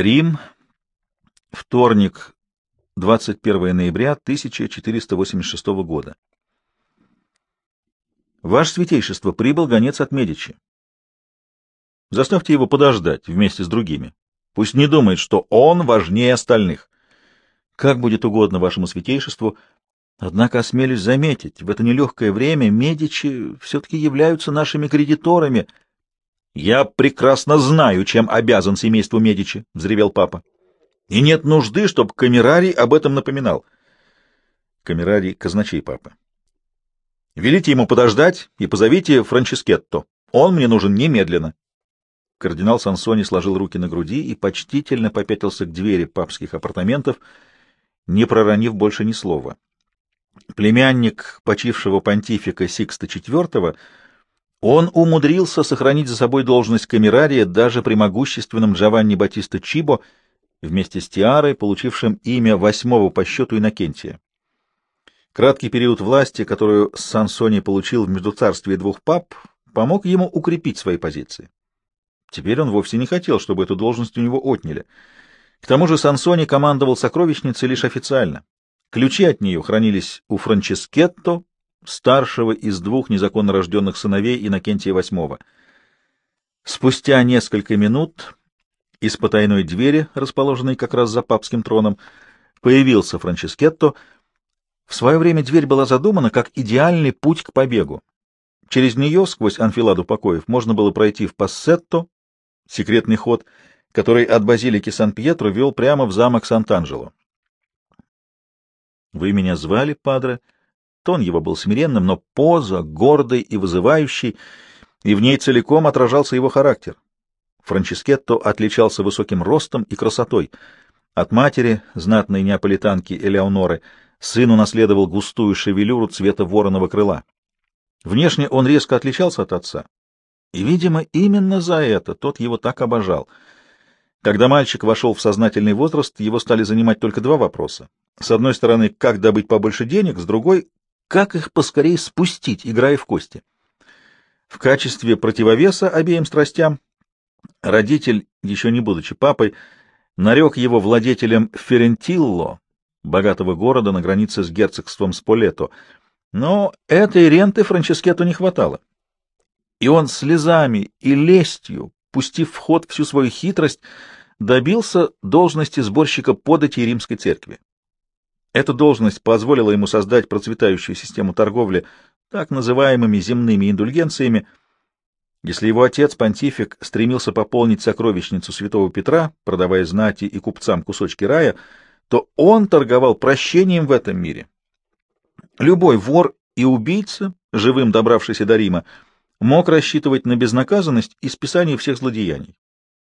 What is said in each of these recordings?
Рим, вторник, 21 ноября 1486 года. Ваше святейшество, прибыл гонец от Медичи. Заставьте его подождать вместе с другими. Пусть не думает, что он важнее остальных. Как будет угодно вашему святейшеству, однако осмелюсь заметить, в это нелегкое время Медичи все-таки являются нашими кредиторами — «Я прекрасно знаю, чем обязан семейству Медичи», — взревел папа. «И нет нужды, чтобы камерарий об этом напоминал». Камерарий — казначей папы. «Велите ему подождать и позовите Франческетто. Он мне нужен немедленно». Кардинал Сансони сложил руки на груди и почтительно попятился к двери папских апартаментов, не проронив больше ни слова. Племянник почившего понтифика Сикста IV — он умудрился сохранить за собой должность камерария даже при могущественном Джованни Батиста Чибо вместе с Тиарой, получившим имя восьмого по счету Иннокентия. Краткий период власти, которую Сансони получил в междуцарстве двух пап, помог ему укрепить свои позиции. Теперь он вовсе не хотел, чтобы эту должность у него отняли. К тому же Сансони командовал сокровищницей лишь официально. Ключи от нее хранились у Франческетто, старшего из двух незаконно рожденных сыновей Иннокентия VIII. Спустя несколько минут из потайной двери, расположенной как раз за папским троном, появился Франческетто. В свое время дверь была задумана как идеальный путь к побегу. Через нее, сквозь анфиладу покоев, можно было пройти в Пассетто, секретный ход, который от базилики Сан-Пьетро вел прямо в замок Сант-Анджело. — Вы меня звали, падре? — Тон его был смиренным, но поза гордой и вызывающей, и в ней целиком отражался его характер. Франческетто отличался высоким ростом и красотой. От матери, знатной неаполитанки Элеоноры, сын унаследовал густую шевелюру цвета вороного крыла. Внешне он резко отличался от отца. И, видимо, именно за это тот его так обожал. Когда мальчик вошел в сознательный возраст, его стали занимать только два вопроса. С одной стороны, как добыть побольше денег, с другой как их поскорее спустить, играя в кости. В качестве противовеса обеим страстям родитель, еще не будучи папой, нарек его владетелем Ферентилло, богатого города на границе с герцогством Сполето, но этой ренты Франческету не хватало. И он слезами и лестью, пустив в ход всю свою хитрость, добился должности сборщика податей римской церкви. Эта должность позволила ему создать процветающую систему торговли так называемыми земными индульгенциями. Если его отец, понтифик, стремился пополнить сокровищницу святого Петра, продавая знати и купцам кусочки рая, то он торговал прощением в этом мире. Любой вор и убийца, живым добравшийся до Рима, мог рассчитывать на безнаказанность и списание всех злодеяний.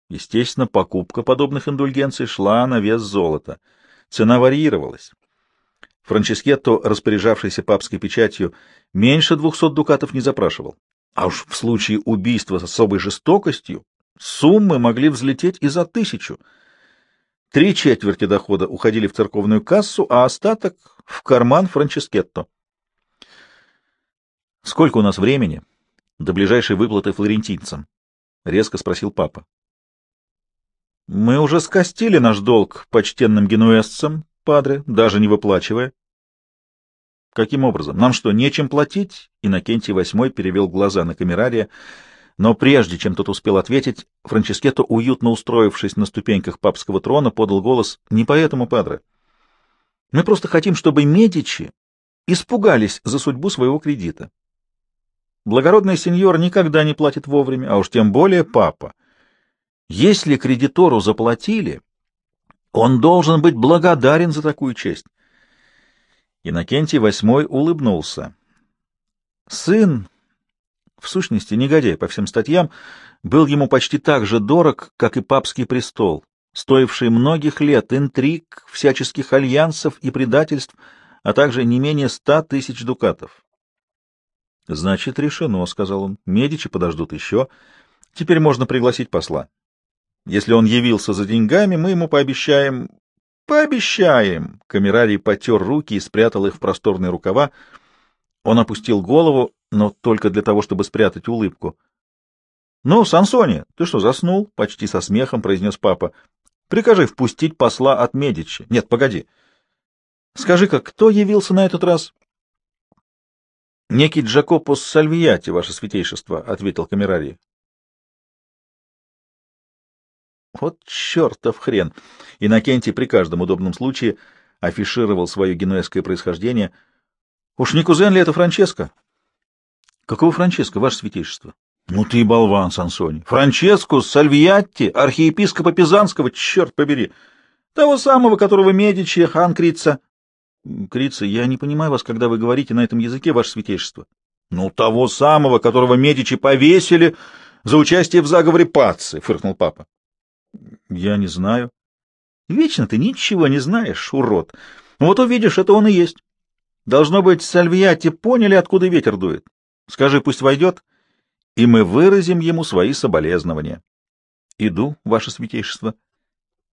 Естественно, покупка подобных индульгенций шла на вес золота. Цена варьировалась. Франческетто, распоряжавшийся папской печатью, меньше двухсот дукатов не запрашивал. А уж в случае убийства с особой жестокостью суммы могли взлететь и за тысячу. Три четверти дохода уходили в церковную кассу, а остаток — в карман Франческетто. — Сколько у нас времени до ближайшей выплаты флорентинцам? — резко спросил папа. — Мы уже скостили наш долг почтенным генуэзцам, падре, даже не выплачивая. Каким образом? Нам что, нечем платить? Иннокентий VIII перевел глаза на камерария, но прежде чем тот успел ответить, Франческетто, уютно устроившись на ступеньках папского трона, подал голос «Не поэтому, падре. Мы просто хотим, чтобы Медичи испугались за судьбу своего кредита. Благородный сеньор никогда не платит вовремя, а уж тем более папа. Если кредитору заплатили, он должен быть благодарен за такую честь. Иннокентий VIII улыбнулся. Сын, в сущности, негодяй по всем статьям, был ему почти так же дорог, как и папский престол, стоивший многих лет интриг, всяческих альянсов и предательств, а также не менее ста тысяч дукатов. — Значит, решено, — сказал он. — Медичи подождут еще. Теперь можно пригласить посла. Если он явился за деньгами, мы ему пообещаем Пообещаем. Камерарий потер руки и спрятал их в просторные рукава. Он опустил голову, но только для того, чтобы спрятать улыбку. — Ну, Сансони, ты что, заснул? — почти со смехом произнес папа. Прикажи впустить посла от Медичи. Нет, погоди. Скажи-ка, кто явился на этот раз? — Некий Джакопус Сальвияти, ваше святейшество, — ответил Камерарий. Вот чертов хрен! Иннокентий при каждом удобном случае афишировал свое генуэзское происхождение. Уж не кузен ли это Франческо? — Какого Франческо, ваше святейшество? — Ну ты и болван, Сансони. Франческо Сальвиатти, архиепископа Пизанского, черт побери! Того самого, которого Медичи, хан Крица... — Крица, я не понимаю вас, когда вы говорите на этом языке, ваше святейшество. — Ну, того самого, которого Медичи повесили за участие в заговоре Пацци, — фыркнул папа. — Я не знаю. — Вечно ты ничего не знаешь, урод. Вот увидишь, это он и есть. Должно быть, Сальвиати поняли, откуда ветер дует. Скажи, пусть войдет, и мы выразим ему свои соболезнования. — Иду, ваше святейшество. —